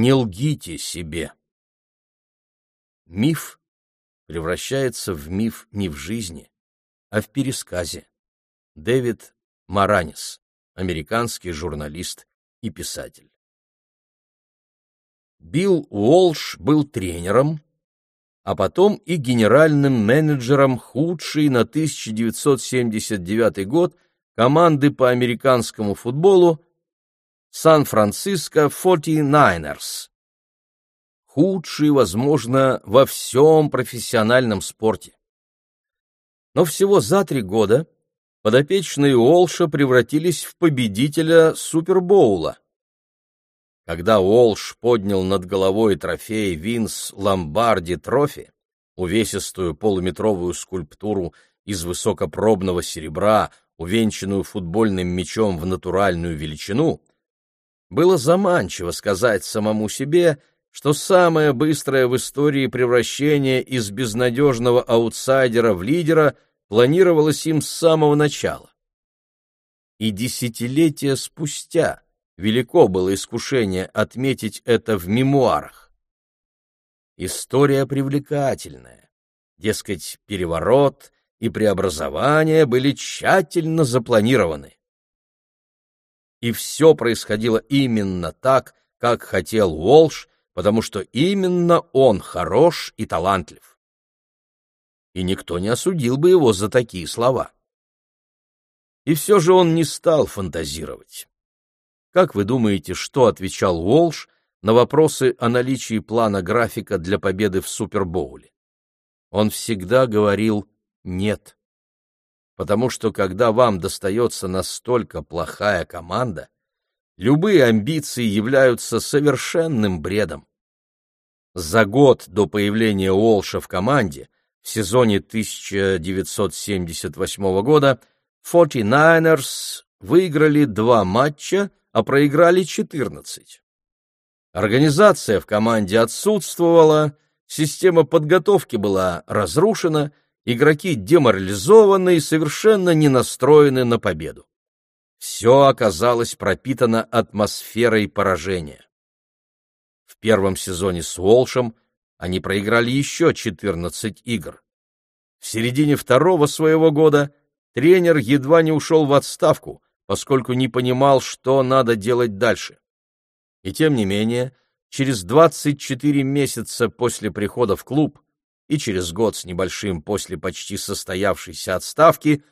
Не лгите себе. Миф превращается в миф не в жизни, а в пересказе. Дэвид Маранис, американский журналист и писатель. Билл Уолш был тренером, а потом и генеральным менеджером худшей на 1979 год команды по американскому футболу Сан-Франциско 49ers. Худший, возможно, во всем профессиональном спорте. Но всего за три года подопечные Уолша превратились в победителя Супербоула. Когда Уолш поднял над головой трофей Винс Ломбарди Трофи, увесистую полуметровую скульптуру из высокопробного серебра, увенчанную футбольным мячом в натуральную величину, было заманчиво сказать самому себе, что самое быстрое в истории превращение из безнадежного аутсайдера в лидера планировалось им с самого начала. И десятилетия спустя велико было искушение отметить это в мемуарах. История привлекательная, дескать, переворот и преобразование были тщательно запланированы и все происходило именно так, как хотел Уолш, потому что именно он хорош и талантлив. И никто не осудил бы его за такие слова. И все же он не стал фантазировать. Как вы думаете, что отвечал Уолш на вопросы о наличии плана графика для победы в Супербоуле? Он всегда говорил «нет» потому что когда вам достается настолько плохая команда, любые амбиции являются совершенным бредом. За год до появления Уолша в команде, в сезоне 1978 года, 49ers выиграли два матча, а проиграли 14. Организация в команде отсутствовала, система подготовки была разрушена — игроки деморализованы и совершенно не настроены на победу. Все оказалось пропитано атмосферой поражения. В первом сезоне с Уолшем они проиграли еще 14 игр. В середине второго своего года тренер едва не ушел в отставку, поскольку не понимал, что надо делать дальше. И тем не менее, через 24 месяца после прихода в клуб и через год с небольшим после почти состоявшейся отставки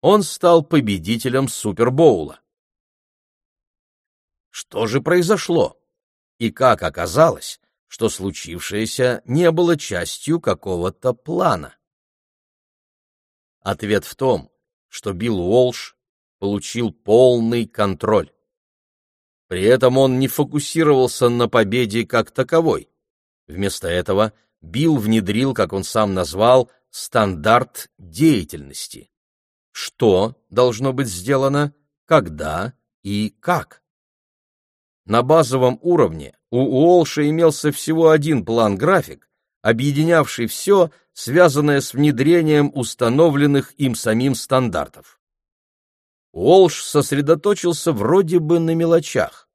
он стал победителем Супербоула. Что же произошло? И как оказалось, что случившееся не было частью какого-то плана? Ответ в том, что Билл Уолш получил полный контроль. При этом он не фокусировался на победе как таковой. Вместо этого Билл внедрил, как он сам назвал, стандарт деятельности. Что должно быть сделано, когда и как. На базовом уровне у Уолша имелся всего один план-график, объединявший все, связанное с внедрением установленных им самим стандартов. Уолш сосредоточился вроде бы на мелочах.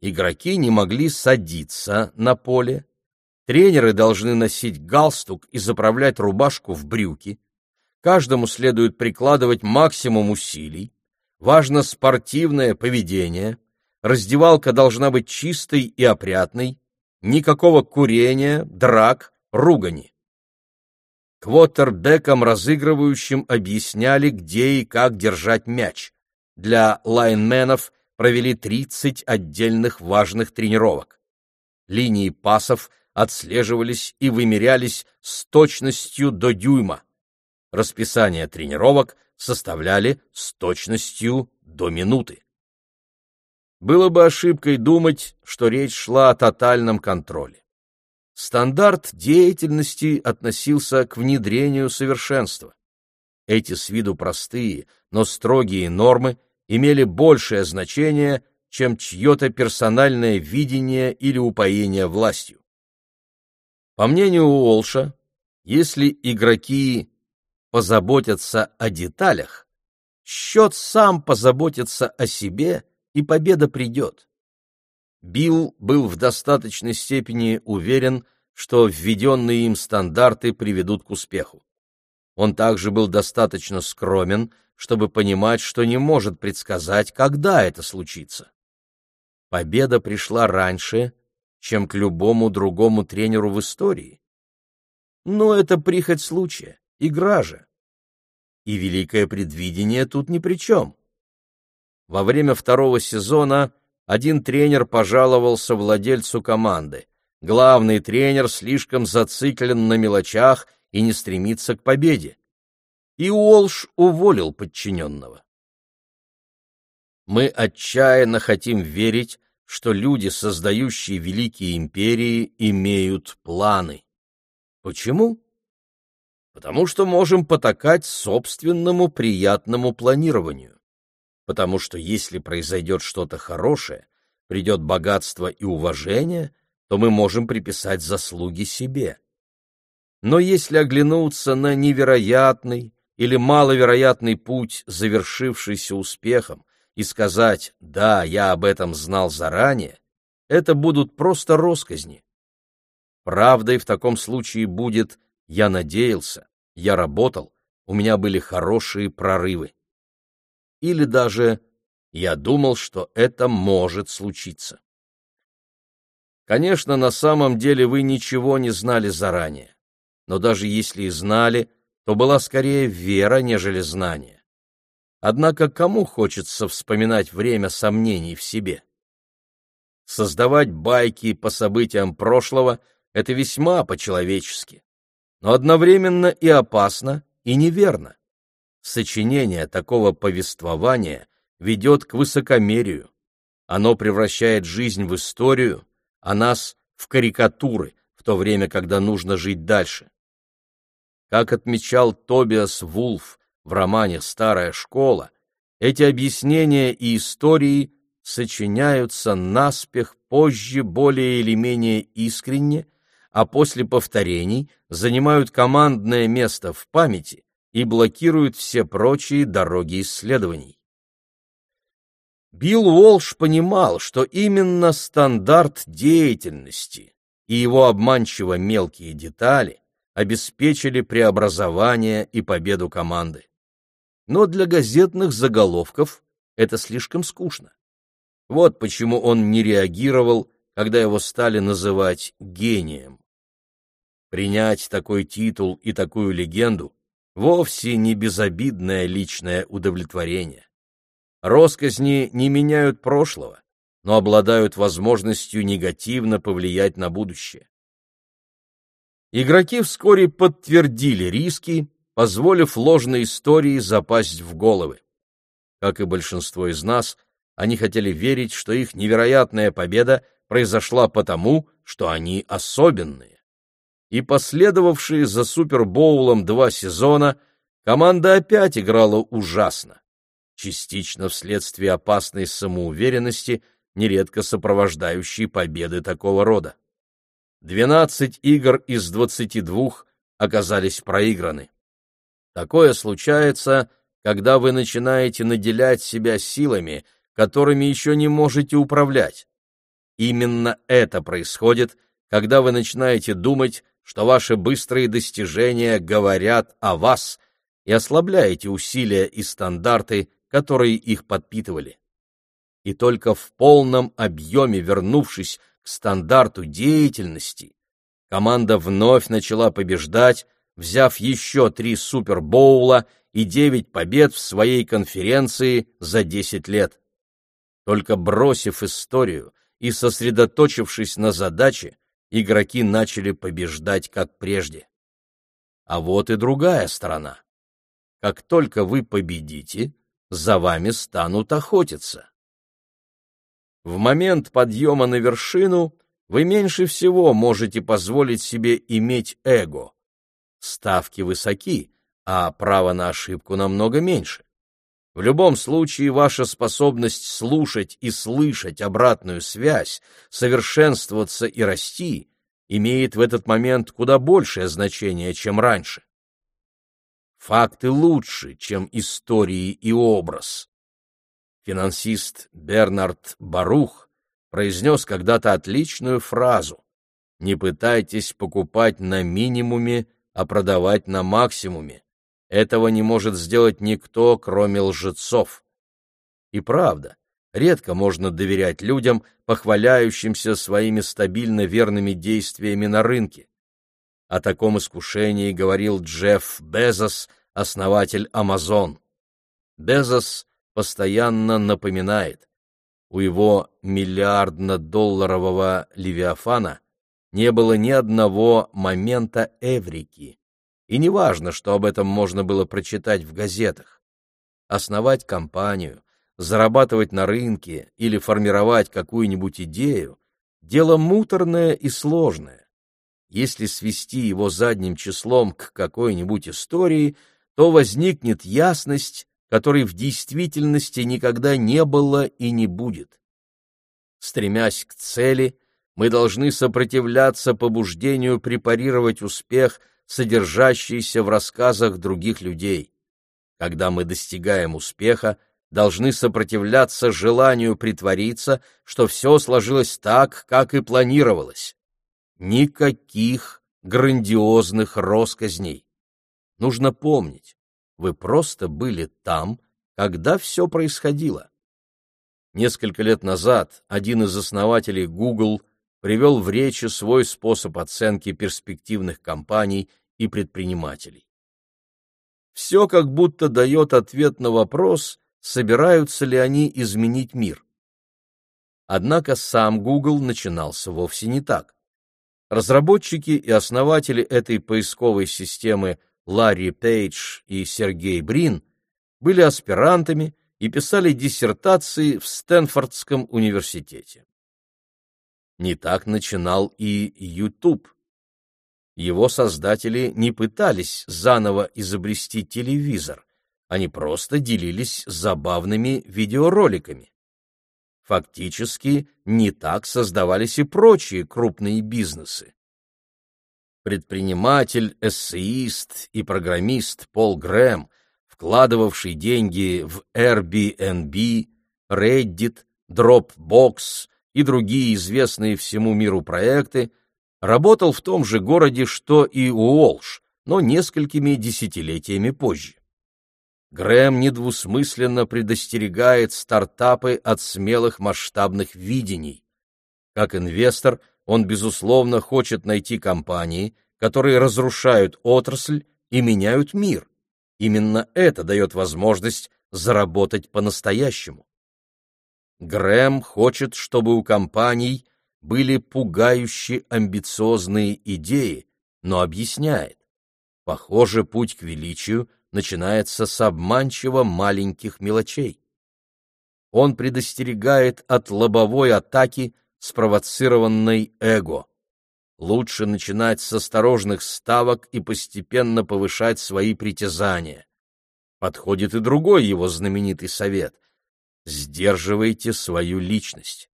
Игроки не могли садиться на поле, Тренеры должны носить галстук и заправлять рубашку в брюки. Каждому следует прикладывать максимум усилий. Важно спортивное поведение. Раздевалка должна быть чистой и опрятной. Никакого курения, драк, ругани. Квотербекам, разыгрывающим, объясняли, где и как держать мяч. Для лайнменов провели 30 отдельных важных тренировок. Линии пасов отслеживались и вымерялись с точностью до дюйма. Расписание тренировок составляли с точностью до минуты. Было бы ошибкой думать, что речь шла о тотальном контроле. Стандарт деятельности относился к внедрению совершенства. Эти с виду простые, но строгие нормы имели большее значение, чем чье-то персональное видение или упоение властью. По мнению Уолша, если игроки позаботятся о деталях, счет сам позаботится о себе, и победа придет. Билл был в достаточной степени уверен, что введенные им стандарты приведут к успеху. Он также был достаточно скромен, чтобы понимать, что не может предсказать, когда это случится. Победа пришла раньше, чем к любому другому тренеру в истории. Но это прихоть случая, игра же. И великое предвидение тут ни при чем. Во время второго сезона один тренер пожаловался владельцу команды. Главный тренер слишком зациклен на мелочах и не стремится к победе. И Уолш уволил подчиненного. Мы отчаянно хотим верить, что люди, создающие великие империи, имеют планы. Почему? Потому что можем потакать собственному приятному планированию потому что если произойдет что-то хорошее, придет богатство и уважение, то мы можем приписать заслуги себе. Но если оглянуться на невероятный или маловероятный путь, завершившийся успехом, и сказать «да, я об этом знал заранее», это будут просто росказни. Правдой в таком случае будет «я надеялся», «я работал», «у меня были хорошие прорывы» или даже «я думал, что это может случиться». Конечно, на самом деле вы ничего не знали заранее, но даже если и знали, то была скорее вера, нежели знание. Однако кому хочется вспоминать время сомнений в себе? Создавать байки по событиям прошлого — это весьма по-человечески, но одновременно и опасно, и неверно. Сочинение такого повествования ведет к высокомерию. Оно превращает жизнь в историю, а нас в карикатуры, в то время, когда нужно жить дальше. Как отмечал Тобиас Вулф в романе «Старая школа», эти объяснения и истории сочиняются наспех позже более или менее искренне, а после повторений занимают командное место в памяти и блокируют все прочие дороги исследований. Билл Уолш понимал, что именно стандарт деятельности и его обманчиво мелкие детали обеспечили преобразование и победу команды. Но для газетных заголовков это слишком скучно. Вот почему он не реагировал, когда его стали называть гением. Принять такой титул и такую легенду вовсе не безобидное личное удовлетворение. Росказни не меняют прошлого, но обладают возможностью негативно повлиять на будущее. Игроки вскоре подтвердили риски, позволив ложной истории запасть в головы. Как и большинство из нас, они хотели верить, что их невероятная победа произошла потому, что они особенные и последовавшие за Супербоулом два сезона команда опять играла ужасно, частично вследствие опасной самоуверенности, нередко сопровождающей победы такого рода. Двенадцать игр из двадцати двух оказались проиграны. Такое случается, когда вы начинаете наделять себя силами, которыми еще не можете управлять. Именно это происходит, когда вы начинаете думать, что ваши быстрые достижения говорят о вас и ослабляете усилия и стандарты, которые их подпитывали. И только в полном объеме вернувшись к стандарту деятельности, команда вновь начала побеждать, взяв еще три супербоула и девять побед в своей конференции за десять лет. Только бросив историю и сосредоточившись на задаче, игроки начали побеждать как прежде. А вот и другая сторона. Как только вы победите, за вами станут охотиться. В момент подъема на вершину вы меньше всего можете позволить себе иметь эго. Ставки высоки, а право на ошибку намного меньше. В любом случае, ваша способность слушать и слышать обратную связь, совершенствоваться и расти имеет в этот момент куда большее значение, чем раньше. Факты лучше, чем истории и образ. Финансист Бернард Барух произнес когда-то отличную фразу «Не пытайтесь покупать на минимуме, а продавать на максимуме. Этого не может сделать никто, кроме лжецов». И правда, редко можно доверять людям, похваляющимся своими стабильно верными действиями на рынке. О таком искушении говорил Джефф Безос, основатель Amazon. Безос постоянно напоминает, у его миллиардно-долларового Левиафана не было ни одного момента эврики. И неважно, что об этом можно было прочитать в газетах. Основать компанию, зарабатывать на рынке или формировать какую-нибудь идею – дело муторное и сложное. Если свести его задним числом к какой-нибудь истории, то возникнет ясность, которой в действительности никогда не было и не будет. Стремясь к цели, мы должны сопротивляться побуждению препарировать успех, содержащийся в рассказах других людей. Когда мы достигаем успеха, должны сопротивляться желанию притвориться, что все сложилось так, как и планировалось. Никаких грандиозных росказней. Нужно помнить, вы просто были там, когда все происходило. Несколько лет назад один из основателей Google привел в речи свой способ оценки перспективных компаний и предпринимателей. Все как будто дает ответ на вопрос, собираются ли они изменить мир. Однако сам Google начинался вовсе не так. Разработчики и основатели этой поисковой системы Ларри Пейдж и Сергей Брин были аспирантами и писали диссертации в Стэнфордском университете. Не так начинал и YouTube. Его создатели не пытались заново изобрести телевизор, они просто делились забавными видеороликами. Фактически, не так создавались и прочие крупные бизнесы предприниматель, эссеист и программист Пол Грэм, вкладывавший деньги в Airbnb, Reddit, Dropbox и другие известные всему миру проекты, работал в том же городе, что и Уолш, но несколькими десятилетиями позже. Грэм недвусмысленно предостерегает стартапы от смелых масштабных видений. Как инвестор он, безусловно, хочет найти компании, которые разрушают отрасль и меняют мир. Именно это дает возможность заработать по-настоящему. Грэм хочет, чтобы у компаний были пугающе амбициозные идеи, но объясняет. Похоже, путь к величию начинается с обманчиво маленьких мелочей. Он предостерегает от лобовой атаки спровоцированной эго. Лучше начинать с осторожных ставок и постепенно повышать свои притязания. Подходит и другой его знаменитый совет — сдерживайте свою личность.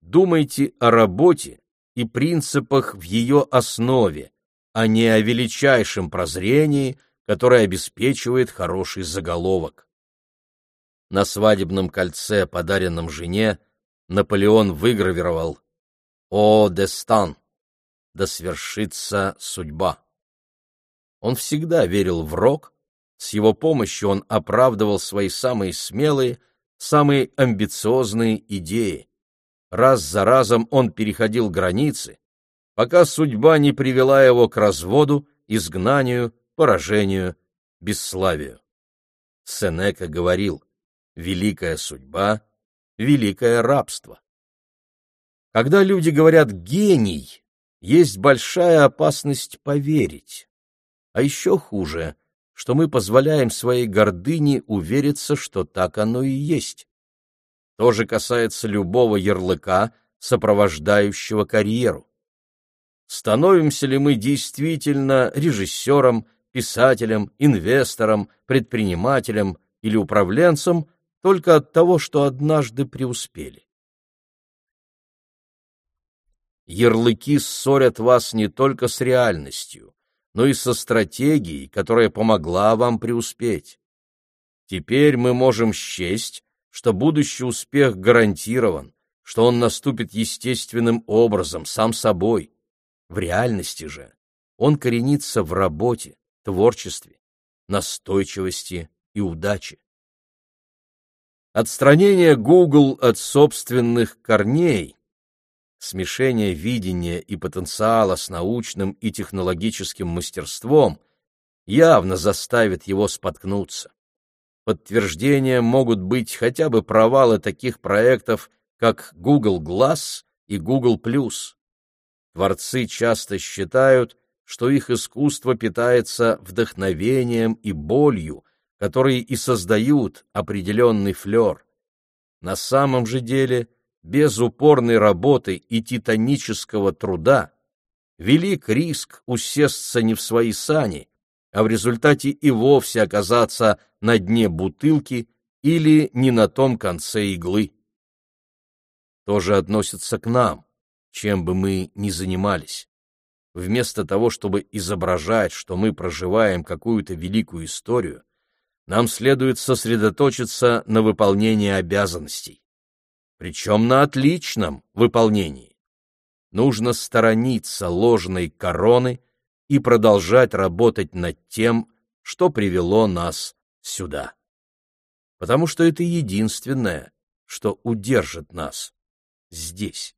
Думайте о работе и принципах в ее основе, а не о величайшем прозрении, которое обеспечивает хороший заголовок. На свадебном кольце, подаренном жене, Наполеон выгравировал «О, Дестан! Да свершится судьба!» Он всегда верил в рок, с его помощью он оправдывал свои самые смелые, самые амбициозные идеи. Раз за разом он переходил границы, пока судьба не привела его к разводу, изгнанию, поражению, бесславию. Сенека говорил, «Великая судьба великое рабство. Когда люди говорят «гений», есть большая опасность поверить. А еще хуже, что мы позволяем своей гордыне увериться, что так оно и есть. То же касается любого ярлыка, сопровождающего карьеру. Становимся ли мы действительно режиссером, писателем, инвестором, предпринимателем или управленцем, только от того, что однажды преуспели. Ярлыки ссорят вас не только с реальностью, но и со стратегией, которая помогла вам преуспеть. Теперь мы можем счесть, что будущий успех гарантирован, что он наступит естественным образом, сам собой. В реальности же он коренится в работе, творчестве, настойчивости и удаче. Отстранение Google от собственных корней, смешение видения и потенциала с научным и технологическим мастерством явно заставит его споткнуться. Подтверждением могут быть хотя бы провалы таких проектов, как Google Glass и Google+. Творцы часто считают, что их искусство питается вдохновением и болью, которые и создают определенный флер. На самом же деле, без упорной работы и титанического труда, велик риск усесться не в свои сани, а в результате и вовсе оказаться на дне бутылки или не на том конце иглы. Тоже относится к нам, чем бы мы ни занимались. Вместо того, чтобы изображать, что мы проживаем какую-то великую историю, нам следует сосредоточиться на выполнении обязанностей. Причем на отличном выполнении. Нужно сторониться ложной короны и продолжать работать над тем, что привело нас сюда. Потому что это единственное, что удержит нас здесь.